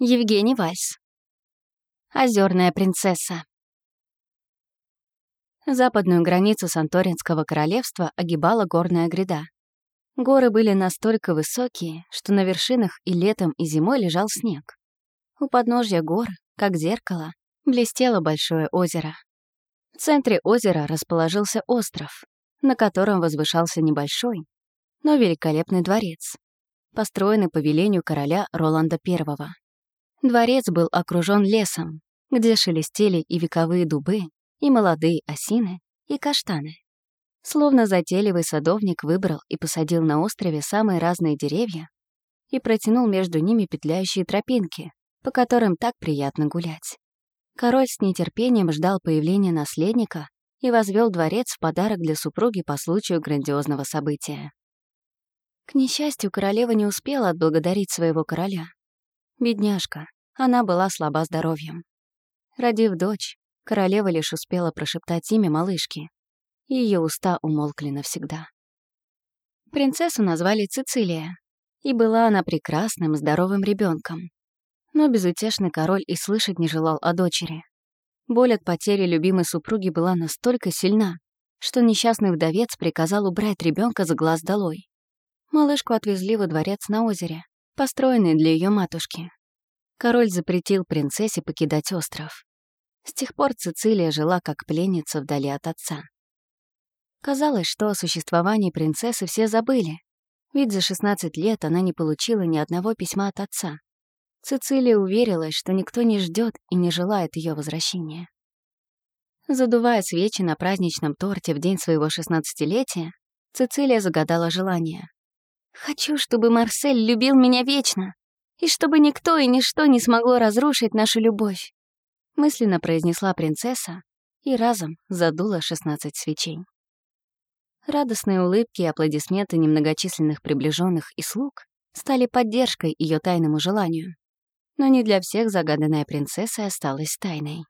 Евгений Вальс. Озерная принцесса. Западную границу Санторинского королевства огибала горная гряда. Горы были настолько высокие, что на вершинах и летом, и зимой лежал снег. У подножья гор, как зеркало, блестело большое озеро. В центре озера расположился остров, на котором возвышался небольшой, но великолепный дворец, построенный по велению короля Роланда I. Дворец был окружен лесом, где шелестели и вековые дубы, и молодые осины, и каштаны. Словно затейливый садовник выбрал и посадил на острове самые разные деревья и протянул между ними петляющие тропинки, по которым так приятно гулять. Король с нетерпением ждал появления наследника и возвел дворец в подарок для супруги по случаю грандиозного события. К несчастью, королева не успела отблагодарить своего короля. Бедняжка, она была слаба здоровьем. Родив дочь, королева лишь успела прошептать имя малышки, ее уста умолкли навсегда. Принцессу назвали Цицилия, и была она прекрасным, здоровым ребенком. Но безутешный король и слышать не желал о дочери. Боль от потери любимой супруги была настолько сильна, что несчастный вдовец приказал убрать ребенка за глаз долой. Малышку отвезли во дворец на озере, построенный для ее матушки. Король запретил принцессе покидать остров. С тех пор Цицилия жила как пленница вдали от отца. Казалось, что о существовании принцессы все забыли, ведь за 16 лет она не получила ни одного письма от отца. Цицилия уверилась, что никто не ждет и не желает ее возвращения. Задувая свечи на праздничном торте в день своего шестнадцатилетия, Цицилия загадала желание. «Хочу, чтобы Марсель любил меня вечно и чтобы никто и ничто не смогло разрушить нашу любовь», мысленно произнесла принцесса и разом задула 16 свечей. Радостные улыбки и аплодисменты немногочисленных приближенных и слуг стали поддержкой ее тайному желанию. Но не для всех загаданная принцесса осталась тайной.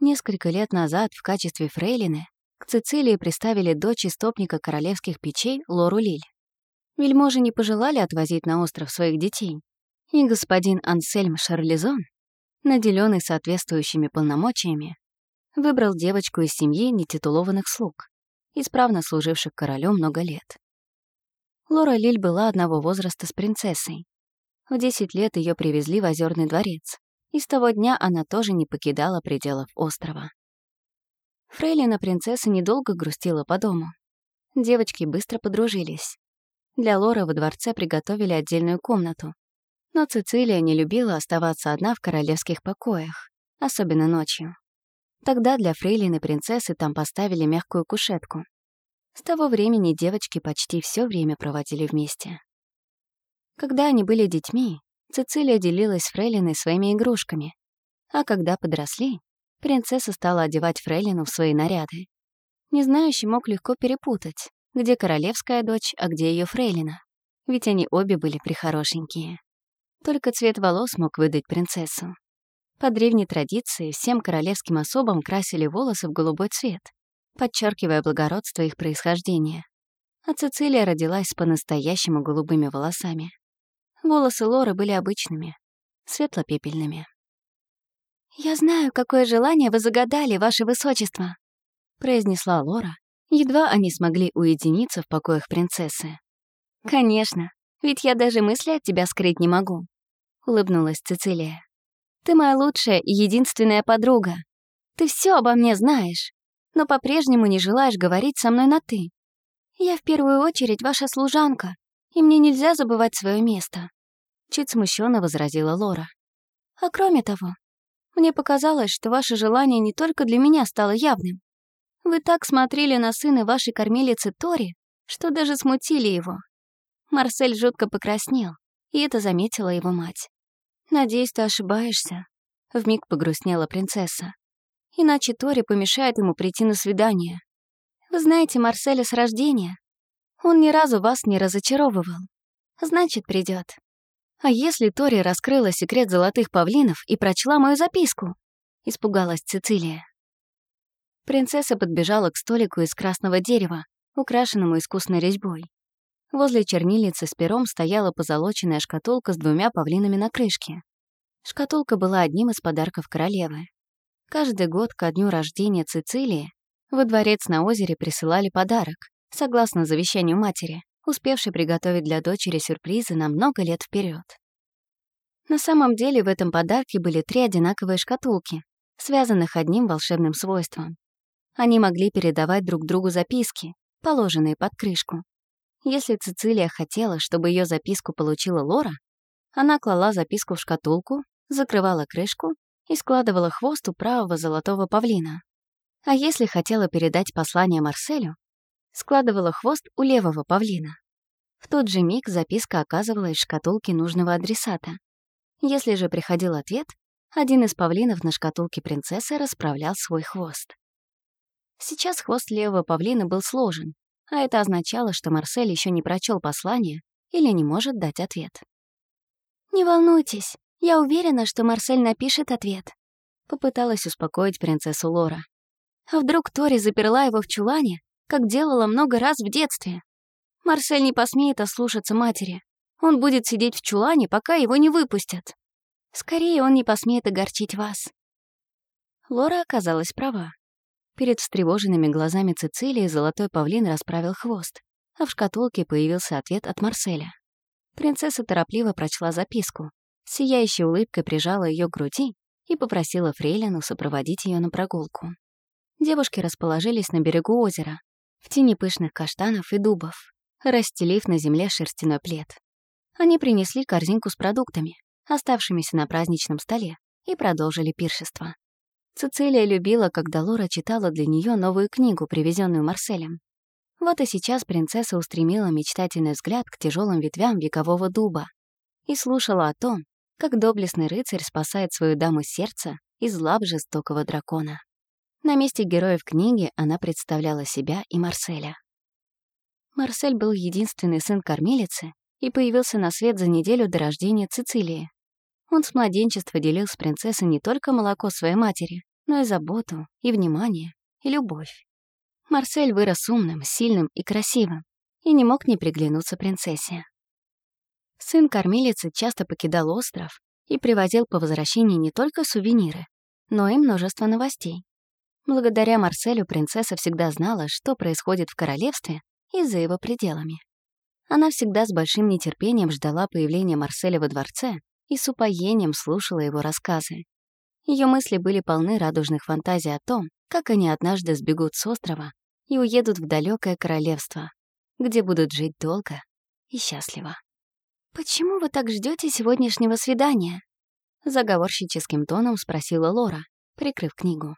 Несколько лет назад в качестве фрейлины к Цицилии приставили дочь истопника королевских печей Лору Лиль. Вельможи не пожелали отвозить на остров своих детей, и господин Ансельм Шарлизон, наделенный соответствующими полномочиями, выбрал девочку из семьи нетитулованных слуг, исправно служивших королю много лет. Лора Лиль была одного возраста с принцессой. В 10 лет ее привезли в Озерный дворец, и с того дня она тоже не покидала пределов острова. Фрейлина принцесса недолго грустила по дому. Девочки быстро подружились. Для Лоры во дворце приготовили отдельную комнату, но Цицилия не любила оставаться одна в королевских покоях, особенно ночью. Тогда для фрейлины принцессы там поставили мягкую кушетку. С того времени девочки почти все время проводили вместе. Когда они были детьми, Цицилия делилась с фрейлиной своими игрушками, а когда подросли, принцесса стала одевать фрейлину в свои наряды. Незнающий мог легко перепутать, где королевская дочь, а где ее фрейлина, ведь они обе были прихорошенькие. Только цвет волос мог выдать принцессу. По древней традиции всем королевским особам красили волосы в голубой цвет, подчеркивая благородство их происхождения. А Цицилия родилась с по-настоящему голубыми волосами. Волосы Лоры были обычными, светло-пепельными. «Я знаю, какое желание вы загадали, ваше высочество», произнесла Лора, едва они смогли уединиться в покоях принцессы. «Конечно, ведь я даже мысли от тебя скрыть не могу. — улыбнулась Цицилия. «Ты моя лучшая и единственная подруга. Ты все обо мне знаешь, но по-прежнему не желаешь говорить со мной на «ты». Я в первую очередь ваша служанка, и мне нельзя забывать свое место», — чуть смущенно возразила Лора. «А кроме того, мне показалось, что ваше желание не только для меня стало явным. Вы так смотрели на сына вашей кормилицы Тори, что даже смутили его. Марсель жутко покраснел, и это заметила его мать. «Надеюсь, ты ошибаешься», — вмиг погрустнела принцесса. «Иначе Тори помешает ему прийти на свидание. Вы знаете Марселя с рождения. Он ни разу вас не разочаровывал. Значит, придет. А если Тори раскрыла секрет золотых павлинов и прочла мою записку?» — испугалась Цицилия. Принцесса подбежала к столику из красного дерева, украшенному искусной резьбой. Возле чернильницы с пером стояла позолоченная шкатулка с двумя павлинами на крышке. Шкатулка была одним из подарков королевы. Каждый год ко дню рождения Цицилии во дворец на озере присылали подарок, согласно завещанию матери, успевшей приготовить для дочери сюрпризы на много лет вперед. На самом деле в этом подарке были три одинаковые шкатулки, связанных одним волшебным свойством. Они могли передавать друг другу записки, положенные под крышку. Если Цицилия хотела, чтобы ее записку получила Лора, она клала записку в шкатулку, закрывала крышку и складывала хвост у правого золотого павлина. А если хотела передать послание Марселю, складывала хвост у левого павлина. В тот же миг записка оказывалась в шкатулке нужного адресата. Если же приходил ответ, один из павлинов на шкатулке принцессы расправлял свой хвост. Сейчас хвост левого павлина был сложен, а это означало, что Марсель еще не прочел послание или не может дать ответ. «Не волнуйтесь, я уверена, что Марсель напишет ответ», — попыталась успокоить принцессу Лора. А вдруг Тори заперла его в чулане, как делала много раз в детстве? Марсель не посмеет ослушаться матери. Он будет сидеть в чулане, пока его не выпустят. Скорее, он не посмеет огорчить вас. Лора оказалась права. Перед встревоженными глазами Цицилии золотой павлин расправил хвост, а в шкатулке появился ответ от Марселя. Принцесса торопливо прочла записку, сияющей улыбкой прижала ее к груди и попросила Фрейлину сопроводить ее на прогулку. Девушки расположились на берегу озера, в тени пышных каштанов и дубов, расстелив на земле шерстяной плед. Они принесли корзинку с продуктами, оставшимися на праздничном столе, и продолжили пиршество. Цицилия любила, когда Лора читала для нее новую книгу, привезенную Марселем. Вот и сейчас принцесса устремила мечтательный взгляд к тяжелым ветвям векового дуба и слушала о том, как доблестный рыцарь спасает свою даму сердца из лап жестокого дракона. На месте героев книги она представляла себя и Марселя. Марсель был единственный сын кормилицы и появился на свет за неделю до рождения Цицилии. Он с младенчества делил с принцессой не только молоко своей матери, но и заботу, и внимание, и любовь. Марсель вырос умным, сильным и красивым и не мог не приглянуться принцессе. Сын кормилицы часто покидал остров и привозил по возвращении не только сувениры, но и множество новостей. Благодаря Марселю принцесса всегда знала, что происходит в королевстве и за его пределами. Она всегда с большим нетерпением ждала появления Марселя во дворце и с упоением слушала его рассказы. Ее мысли были полны радужных фантазий о том, как они однажды сбегут с острова и уедут в далекое королевство, где будут жить долго и счастливо. «Почему вы так ждете сегодняшнего свидания?» Заговорщическим тоном спросила Лора, прикрыв книгу.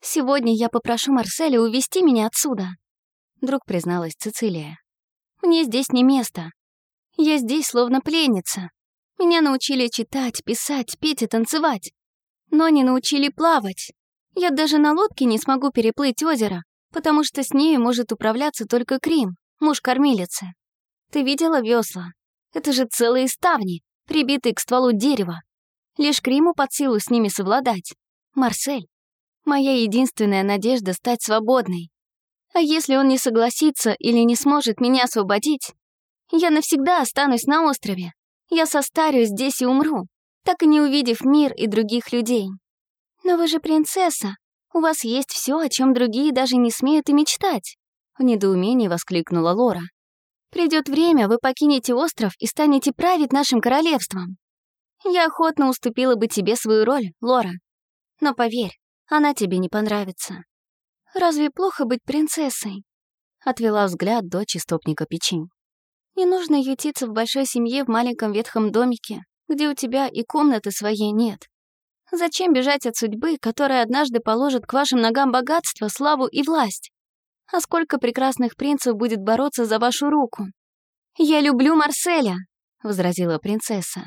«Сегодня я попрошу Марселя увести меня отсюда», вдруг призналась Цицилия. «Мне здесь не место. Я здесь словно пленница. Меня научили читать, писать, петь и танцевать. Но не научили плавать. Я даже на лодке не смогу переплыть озеро, потому что с нею может управляться только Крим, муж кормилицы. Ты видела весла? Это же целые ставни, прибитые к стволу дерева. Лишь Криму под силу с ними совладать. Марсель, моя единственная надежда стать свободной. А если он не согласится или не сможет меня освободить, я навсегда останусь на острове. Я состарюсь здесь и умру, так и не увидев мир и других людей. Но вы же принцесса. У вас есть все, о чем другие даже не смеют и мечтать. В недоумении воскликнула Лора. Придет время, вы покинете остров и станете править нашим королевством. Я охотно уступила бы тебе свою роль, Лора. Но поверь, она тебе не понравится. Разве плохо быть принцессой? Отвела взгляд дочь истопника печень. Не нужно ютиться в большой семье в маленьком ветхом домике, где у тебя и комнаты своей нет. Зачем бежать от судьбы, которая однажды положит к вашим ногам богатство, славу и власть? А сколько прекрасных принцев будет бороться за вашу руку? «Я люблю Марселя», — возразила принцесса.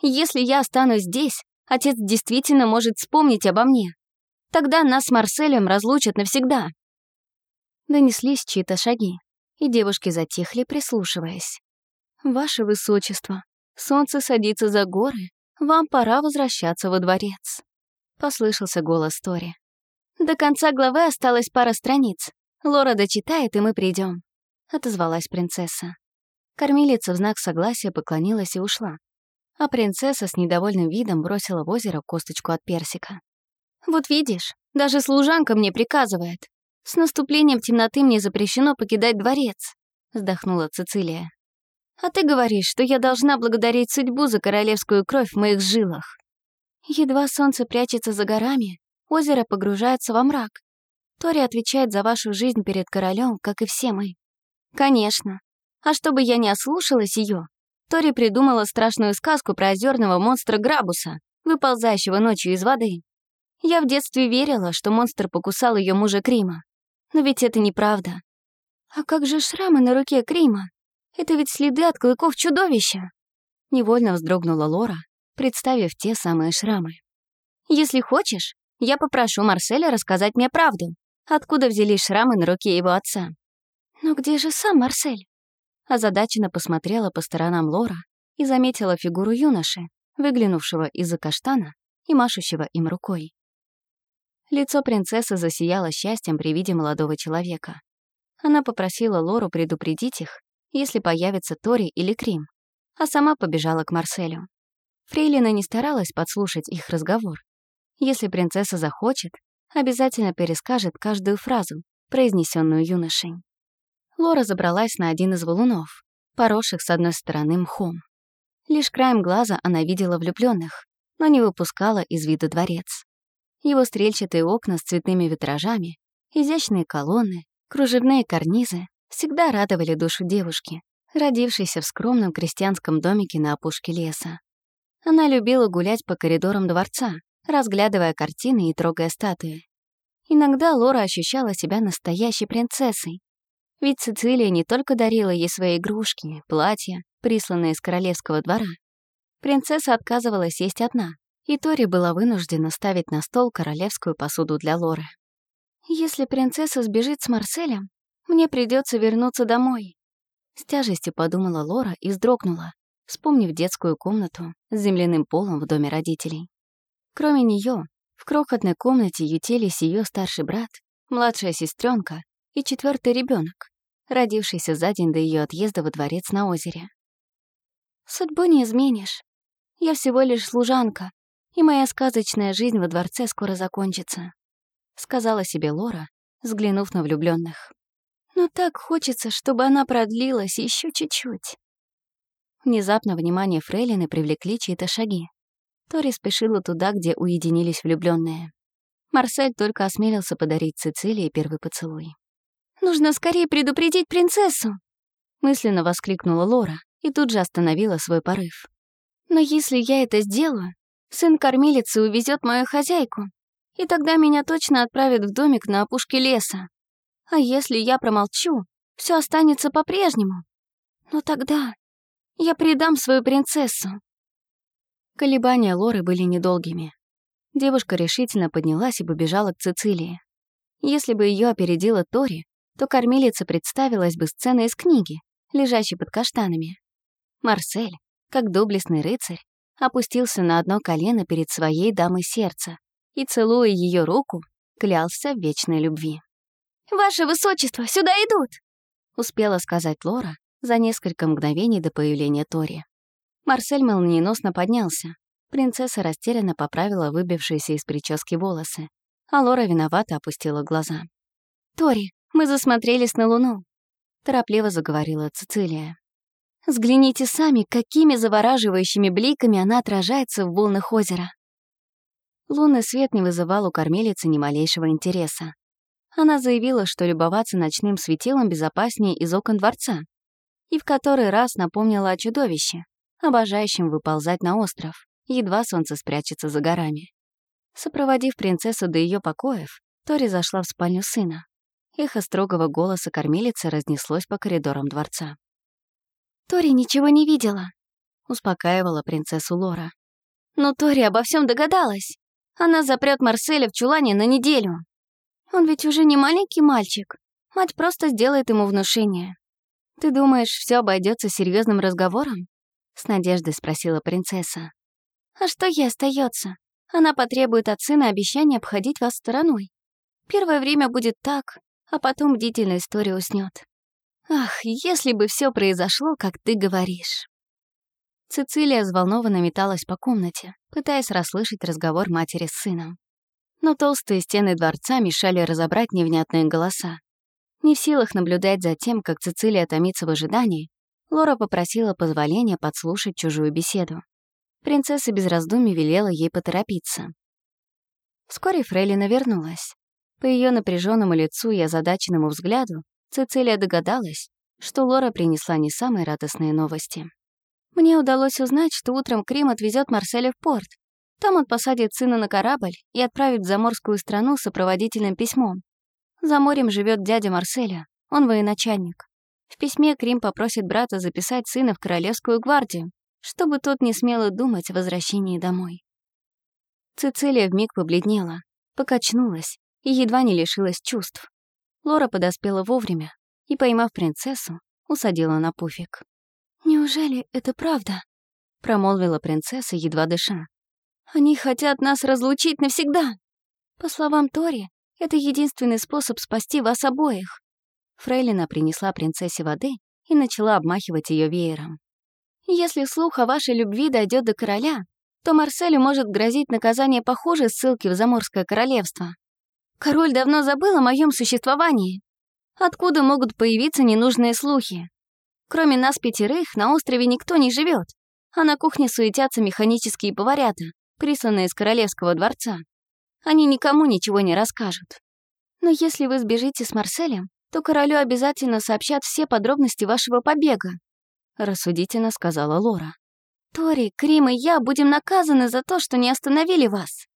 «Если я останусь здесь, отец действительно может вспомнить обо мне. Тогда нас с Марселем разлучат навсегда». Донеслись чьи-то шаги и девушки затихли, прислушиваясь. «Ваше Высочество, солнце садится за горы, вам пора возвращаться во дворец», — послышался голос Тори. «До конца главы осталось пара страниц. Лора дочитает, и мы придем», — отозвалась принцесса. Кормилица в знак согласия поклонилась и ушла. а принцесса с недовольным видом бросила в озеро косточку от персика. «Вот видишь, даже служанка мне приказывает. С наступлением темноты мне запрещено покидать дворец», — вздохнула Цицилия. «А ты говоришь, что я должна благодарить судьбу за королевскую кровь в моих жилах». Едва солнце прячется за горами, озеро погружается во мрак. Тори отвечает за вашу жизнь перед королем, как и все мы. Конечно. А чтобы я не ослушалась ее, Тори придумала страшную сказку про озерного монстра Грабуса, выползающего ночью из воды. Я в детстве верила, что монстр покусал ее мужа Крима. Но ведь это неправда. А как же шрамы на руке Крима? Это ведь следы от клыков чудовища. Невольно вздрогнула Лора, представив те самые шрамы. Если хочешь, я попрошу Марселя рассказать мне правду, откуда взялись шрамы на руке его отца. Но где же сам Марсель? Озадаченно посмотрела по сторонам Лора и заметила фигуру юноши, выглянувшего из-за каштана и машущего им рукой. Лицо принцессы засияло счастьем при виде молодого человека. Она попросила Лору предупредить их, если появится Тори или Крим, а сама побежала к Марселю. Фрейлина не старалась подслушать их разговор. Если принцесса захочет, обязательно перескажет каждую фразу, произнесенную юношей. Лора забралась на один из валунов, поросших с одной стороны мхом. Лишь краем глаза она видела влюбленных, но не выпускала из вида дворец. Его стрельчатые окна с цветными витражами, изящные колонны, кружевные карнизы всегда радовали душу девушки, родившейся в скромном крестьянском домике на опушке леса. Она любила гулять по коридорам дворца, разглядывая картины и трогая статуи. Иногда Лора ощущала себя настоящей принцессой, ведь Цицилия не только дарила ей свои игрушки, платья, присланные из королевского двора. Принцесса отказывалась есть одна, и Тори была вынуждена ставить на стол королевскую посуду для Лоры. «Если принцесса сбежит с Марселем, мне придется вернуться домой», с тяжестью подумала Лора и вздрогнула, вспомнив детскую комнату с земляным полом в доме родителей. Кроме нее, в крохотной комнате ютились ее старший брат, младшая сестренка и четвертый ребенок, родившийся за день до ее отъезда во дворец на озере. «Судьбу не изменишь. Я всего лишь служанка, и моя сказочная жизнь во дворце скоро закончится», — сказала себе Лора, взглянув на влюбленных. «Но так хочется, чтобы она продлилась еще чуть-чуть». Внезапно внимание Фрейлины привлекли чьи-то шаги. Тори спешила туда, где уединились влюбленные. Марсель только осмелился подарить Цицилии первый поцелуй. «Нужно скорее предупредить принцессу!» Мысленно воскликнула Лора и тут же остановила свой порыв. «Но если я это сделаю, сын кормилицы увезет мою хозяйку, и тогда меня точно отправят в домик на опушке леса. А если я промолчу, все останется по-прежнему. Но тогда я предам свою принцессу». Колебания Лоры были недолгими. Девушка решительно поднялась и побежала к Цицилии. Если бы ее опередила Тори, то кормилица представилась бы сценой из книги, лежащей под каштанами. Марсель, как доблестный рыцарь, опустился на одно колено перед своей дамой сердца и, целуя ее руку, клялся в вечной любви. «Ваше высочество, сюда идут!» — успела сказать Лора за несколько мгновений до появления Тори. Марсель молниеносно поднялся. Принцесса растерянно поправила выбившиеся из прически волосы, а Лора виновато опустила глаза. «Тори, мы засмотрелись на Луну», — торопливо заговорила Цицилия. «Взгляните сами, какими завораживающими бликами она отражается в волнах озера». Лунный свет не вызывал у кормилицы ни малейшего интереса. Она заявила, что любоваться ночным светилом безопаснее из окон дворца, и в который раз напомнила о чудовище, обожающем выползать на остров, едва солнце спрячется за горами. Сопроводив принцессу до ее покоев, Тори зашла в спальню сына. Эхо строгого голоса кормилицы разнеслось по коридорам дворца. «Тори ничего не видела», — успокаивала принцессу Лора. «Но Тори обо всем догадалась. Она запрет Марселя в чулане на неделю. Он ведь уже не маленький мальчик. Мать просто сделает ему внушение. Ты думаешь, все обойдется серьезным разговором? С надеждой спросила принцесса. А что ей остается? Она потребует от сына обещания обходить вас стороной. Первое время будет так, а потом бдительная история уснет. Ах, если бы все произошло, как ты говоришь. Цицилия взволнованно металась по комнате, пытаясь расслышать разговор матери с сыном. Но толстые стены дворца мешали разобрать невнятные голоса. Не в силах наблюдать за тем, как Цицилия томится в ожидании, Лора попросила позволения подслушать чужую беседу. Принцесса без раздумий велела ей поторопиться. Вскоре Фрейлина вернулась. По ее напряженному лицу и озадаченному взгляду Цицилия догадалась, что Лора принесла не самые радостные новости. Мне удалось узнать, что утром Крим отвезет Марселя в порт. Там он посадит сына на корабль и отправит в заморскую страну с сопроводительным письмом. За морем живет дядя Марселя, он военачальник. В письме Крим попросит брата записать сына в Королевскую гвардию, чтобы тот не смело думать о возвращении домой. Цицилия вмиг побледнела, покачнулась и едва не лишилась чувств. Лора подоспела вовремя и, поймав принцессу, усадила на пуфик. «Неужели это правда?» — промолвила принцесса, едва дыша. «Они хотят нас разлучить навсегда. По словам Тори, это единственный способ спасти вас обоих». Фрейлина принесла принцессе воды и начала обмахивать ее веером. Если слух о вашей любви дойдет до короля, то Марселю может грозить наказание похуже ссылки в Заморское королевство. Король давно забыл о моем существовании. Откуда могут появиться ненужные слухи? Кроме нас пятерых, на острове никто не живет, а на кухне суетятся механические поварята, присланные из королевского дворца. Они никому ничего не расскажут. Но если вы сбежите с Марселем, то королю обязательно сообщат все подробности вашего побега. — рассудительно сказала Лора. «Тори, Крим и я будем наказаны за то, что не остановили вас!»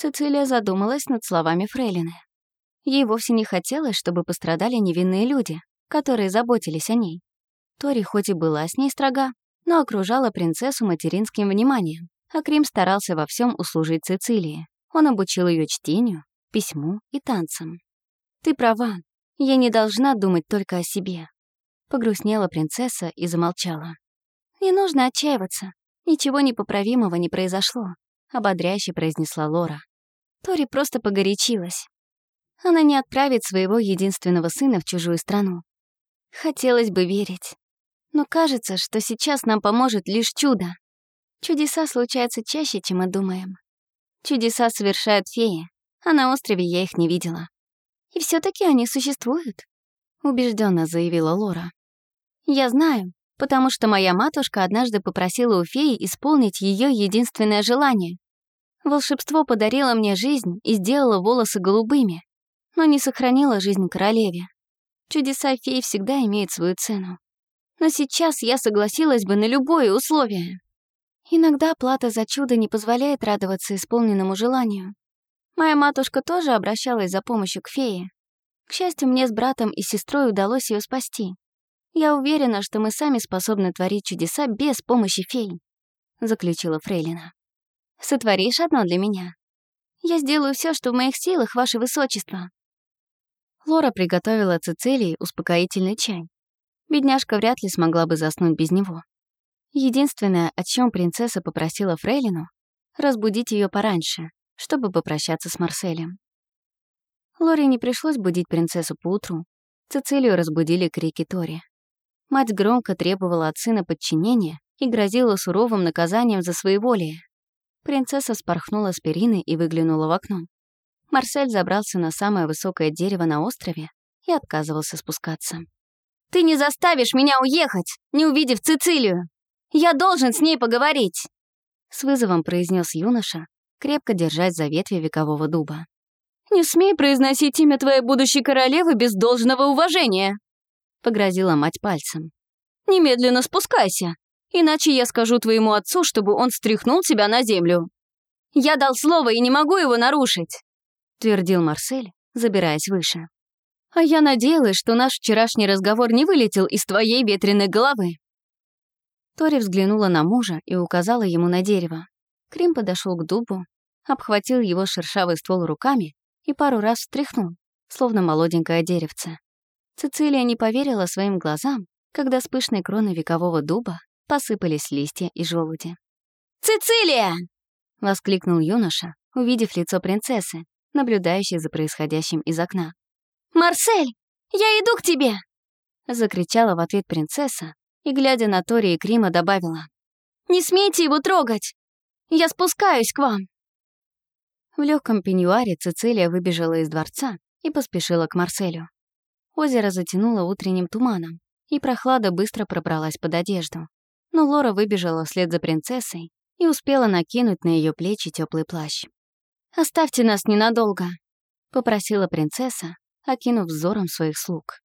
Цицилия задумалась над словами Фрейлины. Ей вовсе не хотелось, чтобы пострадали невинные люди, которые заботились о ней. Тори хоть и была с ней строга, но окружала принцессу материнским вниманием, а Крим старался во всем услужить Цицилии. Он обучил ее чтению, письму и танцам. «Ты права, я не должна думать только о себе. Погрустнела принцесса и замолчала. «Не нужно отчаиваться. Ничего непоправимого не произошло», — ободряюще произнесла Лора. Тори просто погорячилась. Она не отправит своего единственного сына в чужую страну. Хотелось бы верить. Но кажется, что сейчас нам поможет лишь чудо. Чудеса случаются чаще, чем мы думаем. Чудеса совершают феи, а на острове я их не видела. И все таки они существуют, убежденно заявила Лора. Я знаю, потому что моя матушка однажды попросила у феи исполнить ее единственное желание. Волшебство подарило мне жизнь и сделало волосы голубыми, но не сохранило жизнь королеве. Чудеса феи всегда имеют свою цену. Но сейчас я согласилась бы на любое условие. Иногда плата за чудо не позволяет радоваться исполненному желанию. Моя матушка тоже обращалась за помощью к фее. К счастью, мне с братом и сестрой удалось ее спасти. Я уверена, что мы сами способны творить чудеса без помощи фей», — заключила Фрейлина. «Сотворишь одно для меня? Я сделаю все, что в моих силах, ваше высочество». Лора приготовила Цицилии успокоительный чай. Бедняжка вряд ли смогла бы заснуть без него. Единственное, о чем принцесса попросила Фрейлину, разбудить ее пораньше, чтобы попрощаться с Марселем. Лоре не пришлось будить принцессу поутру. Цицилию разбудили крики Тори. Мать громко требовала от сына подчинения и грозила суровым наказанием за своеволие. Принцесса спорхнула с перины и выглянула в окно. Марсель забрался на самое высокое дерево на острове и отказывался спускаться. «Ты не заставишь меня уехать, не увидев Цицилию! Я должен с ней поговорить!» С вызовом произнес юноша, крепко держась за ветви векового дуба. «Не смей произносить имя твоей будущей королевы без должного уважения!» — погрозила мать пальцем. «Немедленно спускайся, иначе я скажу твоему отцу, чтобы он стряхнул тебя на землю. Я дал слово и не могу его нарушить», — твердил Марсель, забираясь выше. «А я надеялась, что наш вчерашний разговор не вылетел из твоей ветреной головы». Тори взглянула на мужа и указала ему на дерево. Крим подошел к дубу, обхватил его шершавый ствол руками и пару раз встряхнул, словно молоденькое деревце. Цицилия не поверила своим глазам, когда с пышной кроны векового дуба посыпались листья и желуди. «Цицилия!» — воскликнул юноша, увидев лицо принцессы, наблюдающей за происходящим из окна. «Марсель, я иду к тебе!» — закричала в ответ принцесса и, глядя на Тори и Крима, добавила. Не смейте его трогать! Я спускаюсь к вам!» В легком пеньюаре Цицилия выбежала из дворца и поспешила к Марселю. Озеро затянуло утренним туманом, и прохлада быстро пробралась под одежду. Но Лора выбежала вслед за принцессой и успела накинуть на ее плечи теплый плащ. «Оставьте нас ненадолго», — попросила принцесса, окинув взором своих слуг.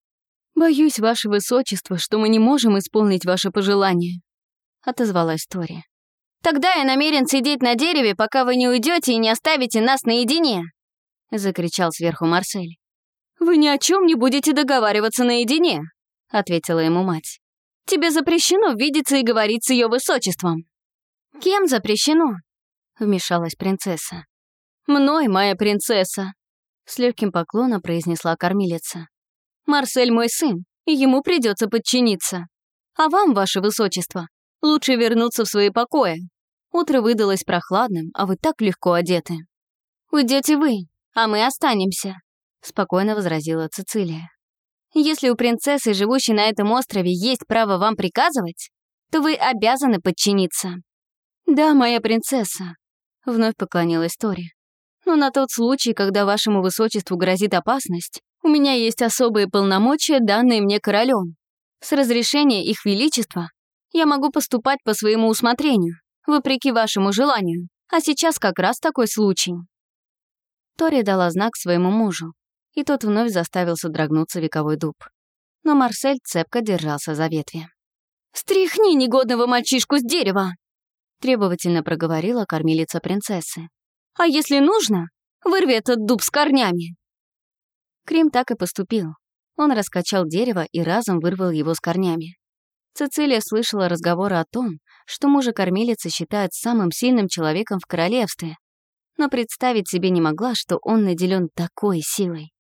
«Боюсь, ваше высочество, что мы не можем исполнить ваше пожелание», — отозвалась Тори. «Тогда я намерен сидеть на дереве, пока вы не уйдете и не оставите нас наедине», — закричал сверху Марсель. «Вы ни о чем не будете договариваться наедине», — ответила ему мать. «Тебе запрещено видеться и говорить с ее высочеством». «Кем запрещено?» — вмешалась принцесса. «Мной, моя принцесса», — с легким поклоном произнесла кормилица. «Марсель мой сын, и ему придется подчиниться. А вам, ваше высочество, лучше вернуться в свои покои. Утро выдалось прохладным, а вы так легко одеты». «Уйдете вы, а мы останемся», — спокойно возразила Цицилия. «Если у принцессы, живущей на этом острове, есть право вам приказывать, то вы обязаны подчиниться». «Да, моя принцесса», — вновь поклонилась Тори. «Но на тот случай, когда вашему высочеству грозит опасность, у меня есть особые полномочия, данные мне королем. С разрешения их величества я могу поступать по своему усмотрению, вопреки вашему желанию, а сейчас как раз такой случай». Тори дала знак своему мужу, и тот вновь заставил содрогнуться вековой дуб. Но Марсель цепко держался за ветви. «Стряхни негодного мальчишку с дерева!» требовательно проговорила кормилица принцессы. «А если нужно, вырви этот дуб с корнями!» Крим так и поступил. Он раскачал дерево и разом вырвал его с корнями. Цицилия слышала разговоры о том, что мужа кормилицы считают самым сильным человеком в королевстве, но представить себе не могла, что он наделен такой силой.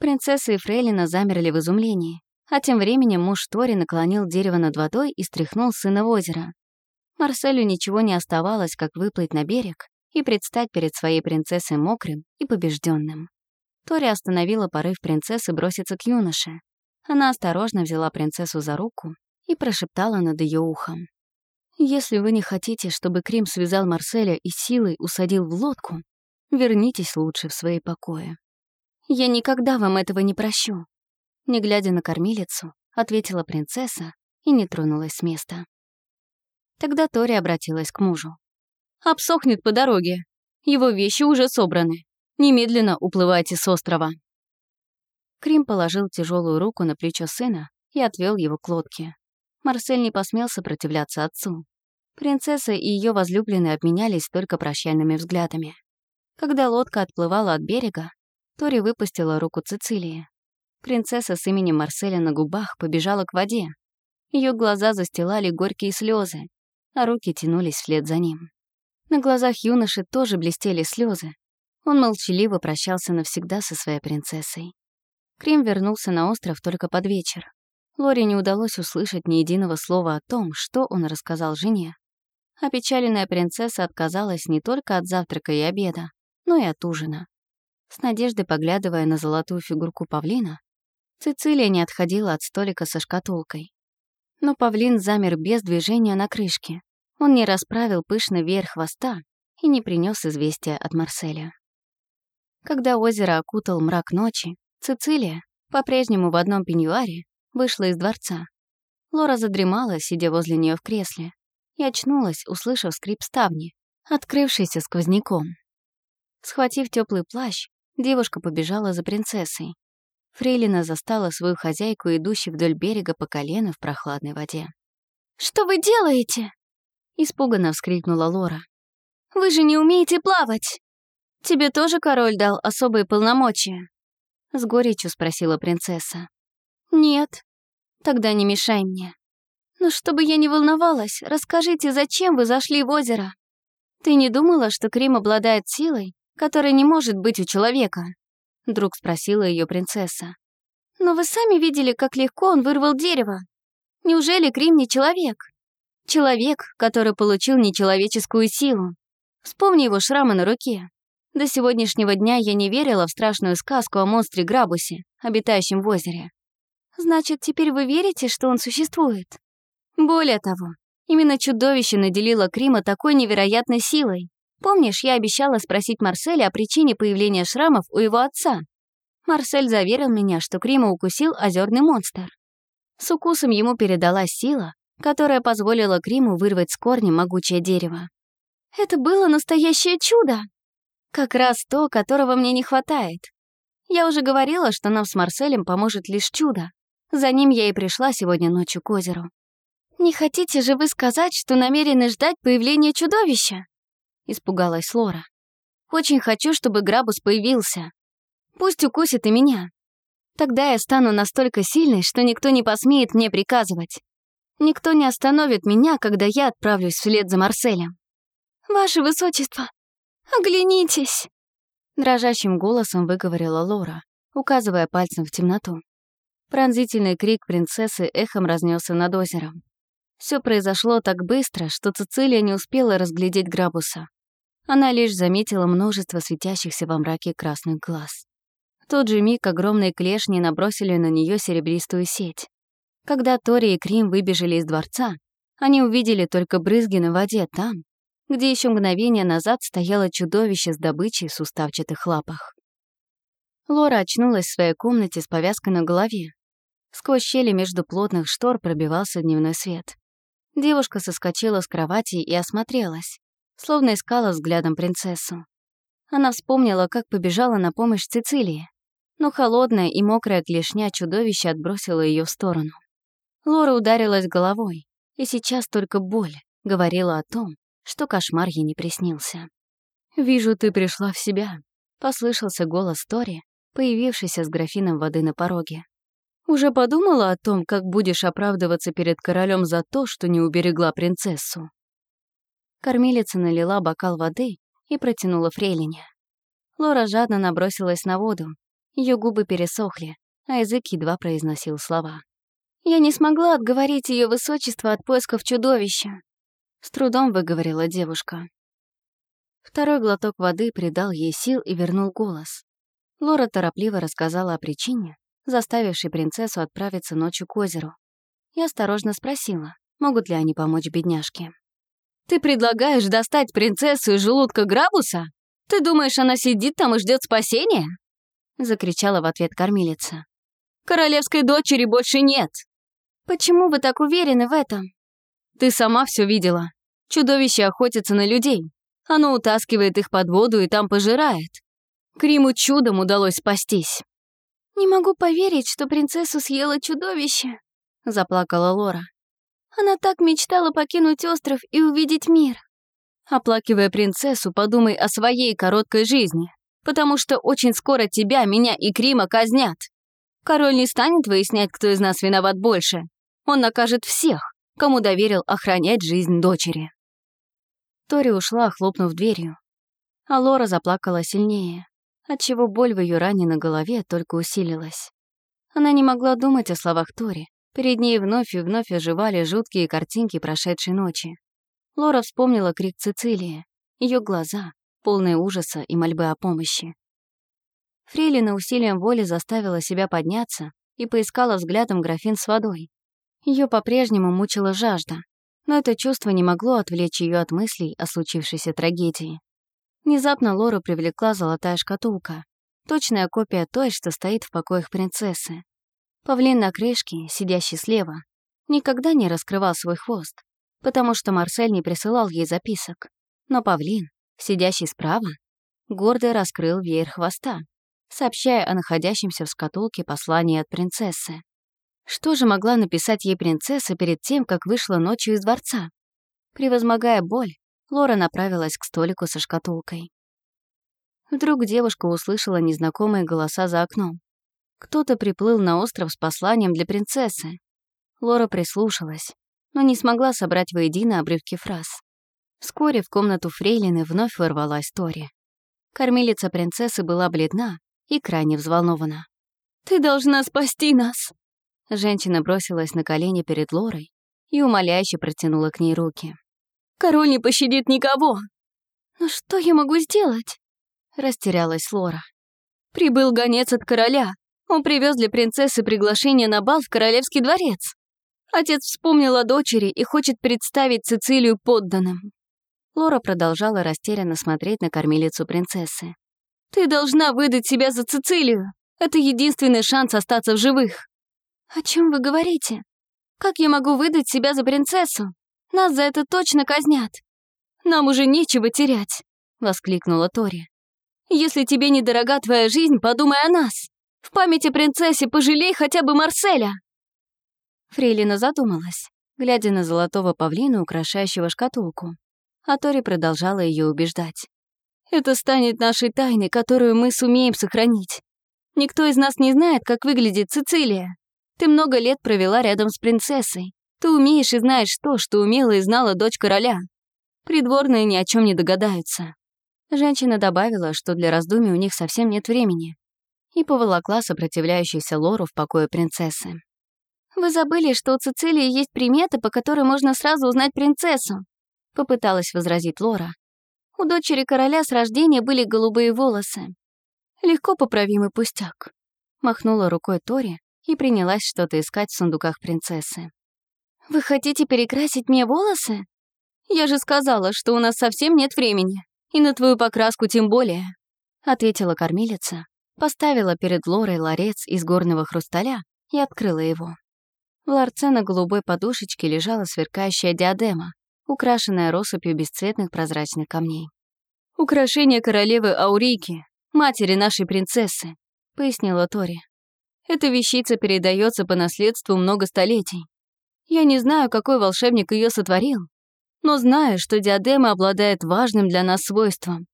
Принцесса и Фрейлина замерли в изумлении, а тем временем муж Тори наклонил дерево над водой и стряхнул сына в озеро. Марселю ничего не оставалось, как выплыть на берег и предстать перед своей принцессой мокрым и побежденным. Тори остановила порыв принцессы броситься к юноше. Она осторожно взяла принцессу за руку и прошептала над ее ухом. «Если вы не хотите, чтобы Крим связал Марселя и силой усадил в лодку, вернитесь лучше в свои покои. Я никогда вам этого не прощу». Не глядя на кормилицу, ответила принцесса и не тронулась с места. Тогда Тори обратилась к мужу. «Обсохнет по дороге. Его вещи уже собраны. Немедленно уплывайте с острова». Крим положил тяжелую руку на плечо сына и отвел его к лодке. Марсель не посмел сопротивляться отцу. Принцесса и ее возлюбленный обменялись только прощальными взглядами. Когда лодка отплывала от берега, Тори выпустила руку Цицилии. Принцесса с именем Марселя на губах побежала к воде. Ее глаза застилали горькие слезы, а руки тянулись вслед за ним. На глазах юноши тоже блестели слезы. Он молчаливо прощался навсегда со своей принцессой. Крим вернулся на остров только под вечер. Лори не удалось услышать ни единого слова о том, что он рассказал жене. Опечаленная принцесса отказалась не только от завтрака и обеда, но и от ужина. С надеждой поглядывая на золотую фигурку павлина, Цицилия не отходила от столика со шкатулкой. Но павлин замер без движения на крышке. Он не расправил пышный вверх хвоста и не принес известия от Марселя. Когда озеро окутал мрак ночи, Цицилия, по-прежнему в одном пеньюаре, вышла из дворца. Лора задремала, сидя возле нее в кресле, и очнулась, услышав скрип ставни, открывшийся сквозняком. Схватив теплый плащ, девушка побежала за принцессой, Фрейлина застала свою хозяйку, идущей вдоль берега по колено в прохладной воде. «Что вы делаете?» — испуганно вскрикнула Лора. «Вы же не умеете плавать! Тебе тоже король дал особые полномочия?» С горечью спросила принцесса. «Нет. Тогда не мешай мне. Но чтобы я не волновалась, расскажите, зачем вы зашли в озеро? Ты не думала, что Крим обладает силой, которой не может быть у человека?» Вдруг спросила ее принцесса. «Но вы сами видели, как легко он вырвал дерево. Неужели Крим не человек? Человек, который получил нечеловеческую силу. Вспомни его шрамы на руке. До сегодняшнего дня я не верила в страшную сказку о монстре Грабусе, обитающем в озере. Значит, теперь вы верите, что он существует? Более того, Именно чудовище наделило Крима такой невероятной силой. Помнишь, я обещала спросить Марселя о причине появления шрамов у его отца? Марсель заверил меня, что Крима укусил озерный монстр. С укусом ему передалась сила, которая позволила Криму вырвать с корня могучее дерево. Это было настоящее чудо! Как раз то, которого мне не хватает. Я уже говорила, что нам с Марселем поможет лишь чудо. За ним я и пришла сегодня ночью к озеру. «Не хотите же вы сказать, что намерены ждать появления чудовища?» Испугалась Лора. «Очень хочу, чтобы Грабус появился. Пусть укусит и меня. Тогда я стану настолько сильной, что никто не посмеет мне приказывать. Никто не остановит меня, когда я отправлюсь вслед за Марселем. «Ваше Высочество, оглянитесь!» Дрожащим голосом выговорила Лора, указывая пальцем в темноту. Пронзительный крик принцессы эхом разнесся над озером. Все произошло так быстро, что Цицилия не успела разглядеть Грабуса. Она лишь заметила множество светящихся во мраке красных глаз. В тот же миг огромные клешни набросили на нее серебристую сеть. Когда Тори и Крим выбежали из дворца, они увидели только брызги на воде там, где еще мгновение назад стояло чудовище с добычей в суставчатых лапах. Лора очнулась в своей комнате с повязкой на голове. Сквозь щели между плотных штор пробивался дневной свет. Девушка соскочила с кровати и осмотрелась, словно искала взглядом принцессу. Она вспомнила, как побежала на помощь Цицилии, но холодная и мокрая клешня чудовища отбросила ее в сторону. Лора ударилась головой, и сейчас только боль говорила о том, что кошмар ей не приснился. «Вижу, ты пришла в себя», — послышался голос Тори, появившийся с графином воды на пороге. Уже подумала о том, как будешь оправдываться перед королем за то, что не уберегла принцессу?» Кормилица налила бокал воды и протянула фрейлине. Лора жадно набросилась на воду. Ее губы пересохли, а язык едва произносил слова. «Я не смогла отговорить ее высочество от поисков чудовища», — с трудом выговорила девушка. Второй глоток воды придал ей сил и вернул голос. Лора торопливо рассказала о причине, заставивший принцессу отправиться ночью к озеру. Я осторожно спросила, могут ли они помочь бедняжке. «Ты предлагаешь достать принцессу из желудка Грабуса? Ты думаешь, она сидит там и ждет спасения?» Закричала в ответ кормилица. «Королевской дочери больше нет!» «Почему вы так уверены в этом?» «Ты сама все видела. Чудовище охотится на людей. Оно утаскивает их под воду и там пожирает. Криму чудом удалось спастись. «Не могу поверить, что принцессу съела чудовище», — заплакала Лора. «Она так мечтала покинуть остров и увидеть мир». Оплакивая принцессу, подумай о своей короткой жизни, потому что очень скоро тебя, меня и Крима казнят. Король не станет выяснять, кто из нас виноват больше. Он накажет всех, кому доверил охранять жизнь дочери. Тори ушла, хлопнув дверью. А Лора заплакала сильнее отчего боль в ее ране на голове только усилилась. Она не могла думать о словах Тори. Перед ней вновь и вновь оживали жуткие картинки прошедшей ночи. Лора вспомнила крик Цицилии, ее глаза, полные ужаса и мольбы о помощи. Фрейлина усилием воли заставила себя подняться и поискала взглядом графин с водой. Ее по-прежнему мучила жажда, но это чувство не могло отвлечь ее от мыслей о случившейся трагедии. Внезапно Лору привлекла золотая шкатулка, точная копия той, что стоит в покоях принцессы. Павлин на крышке, сидящий слева, никогда не раскрывал свой хвост, потому что Марсель не присылал ей записок. Но павлин, сидящий справа, гордо раскрыл веер хвоста, сообщая о находящемся в шкатулке послании от принцессы. Что же могла написать ей принцесса перед тем, как вышла ночью из дворца? Превозмогая боль, Лора направилась к столику со шкатулкой. Вдруг девушка услышала незнакомые голоса за окном. Кто-то приплыл на остров с посланием для принцессы. Лора прислушалась, но не смогла собрать воедино обрывки фраз. Вскоре в комнату Фрейлины вновь ворвалась Тори. Кормилица принцессы была бледна и крайне взволнована. «Ты должна спасти нас!» Женщина бросилась на колени перед Лорой и умоляюще протянула к ней руки. Король не пощадит никого. Но что я могу сделать? Растерялась Лора. Прибыл гонец от короля. Он привез для принцессы приглашение на бал в королевский дворец. Отец вспомнил о дочери и хочет представить Цицилию подданным. Лора продолжала растерянно смотреть на кормилицу принцессы. «Ты должна выдать себя за Цицилию. Это единственный шанс остаться в живых». «О чем вы говорите? Как я могу выдать себя за принцессу? Нас за это точно казнят». «Нам уже нечего терять», — воскликнула Тори. «Если тебе недорога твоя жизнь, подумай о нас. В память о принцессе пожалей хотя бы Марселя». Фрейлина задумалась, глядя на золотого павлина, украшающего шкатулку. А Тори продолжала ее убеждать. «Это станет нашей тайной, которую мы сумеем сохранить. Никто из нас не знает, как выглядит Цицилия. Ты много лет провела рядом с принцессой. Ты умеешь и знаешь то, что умела и знала дочь короля. Придворные ни о чем не догадаются. Женщина добавила, что для раздумий у них совсем нет времени, и поволокла сопротивляющуюся Лору в покое принцессы. «Вы забыли, что у Цицилии есть приметы, по которой можно сразу узнать принцессу», — попыталась возразить Лора. «У дочери короля с рождения были голубые волосы». «Легко поправимый пустяк», — махнула рукой Тори и принялась что-то искать в сундуках принцессы. «Вы хотите перекрасить мне волосы?» «Я же сказала, что у нас совсем нет времени, и на твою покраску тем более», — ответила кормилица, поставила перед Лорой ларец из горного хрусталя и открыла его. В ларце на голубой подушечке лежала сверкающая диадема, украшенная россыпью бесцветных прозрачных камней. «Украшение королевы Аурики, матери нашей принцессы», — пояснила Тори. «Эта вещица передается по наследству много столетий. Я не знаю, какой волшебник ее сотворил, но знаю, что диадема обладает важным для нас свойством.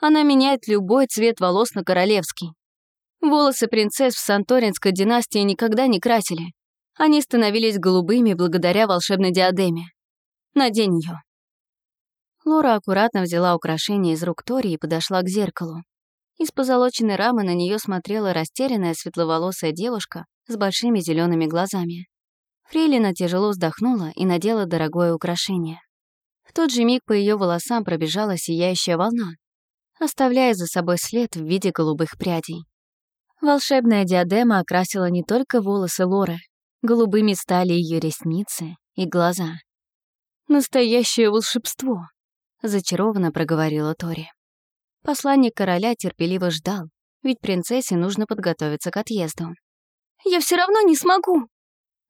Она меняет любой цвет волос на королевский. Волосы принцесс в Санторинской династии никогда не красили. Они становились голубыми благодаря волшебной диадеме. Надень ее. Лора аккуратно взяла украшение из рук Тори и подошла к зеркалу. Из позолоченной рамы на нее смотрела растерянная светловолосая девушка с большими зелеными глазами. Фрейлина тяжело вздохнула и надела дорогое украшение тот же миг по ее волосам пробежала сияющая волна, оставляя за собой след в виде голубых прядей. Волшебная диадема окрасила не только волосы Лоры, голубыми стали ее ресницы и глаза. «Настоящее волшебство», — зачарованно проговорила Тори. Посланник короля терпеливо ждал, ведь принцессе нужно подготовиться к отъезду. «Я все равно не смогу!»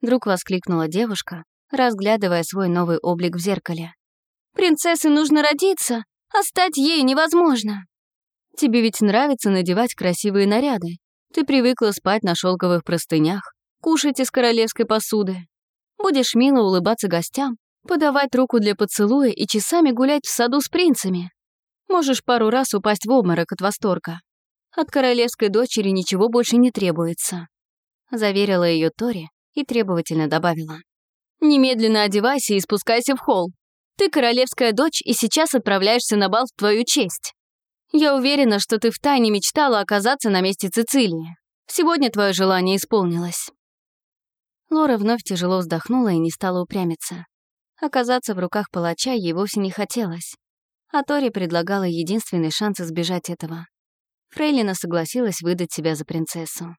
Вдруг воскликнула девушка, разглядывая свой новый облик в зеркале. Принцессе нужно родиться, а стать ею невозможно. Тебе ведь нравится надевать красивые наряды. Ты привыкла спать на шелковых простынях, кушать из королевской посуды. Будешь мило улыбаться гостям, подавать руку для поцелуя и часами гулять в саду с принцами. Можешь пару раз упасть в обморок от восторга. От королевской дочери ничего больше не требуется. Заверила ее Тори и требовательно добавила. Немедленно одевайся и спускайся в холл. Ты королевская дочь и сейчас отправляешься на бал в твою честь. Я уверена, что ты втайне мечтала оказаться на месте Цицилии. Сегодня твое желание исполнилось». Лора вновь тяжело вздохнула и не стала упрямиться. Оказаться в руках палача ей вовсе не хотелось. А Тори предлагала единственный шанс избежать этого. Фрейлина согласилась выдать себя за принцессу.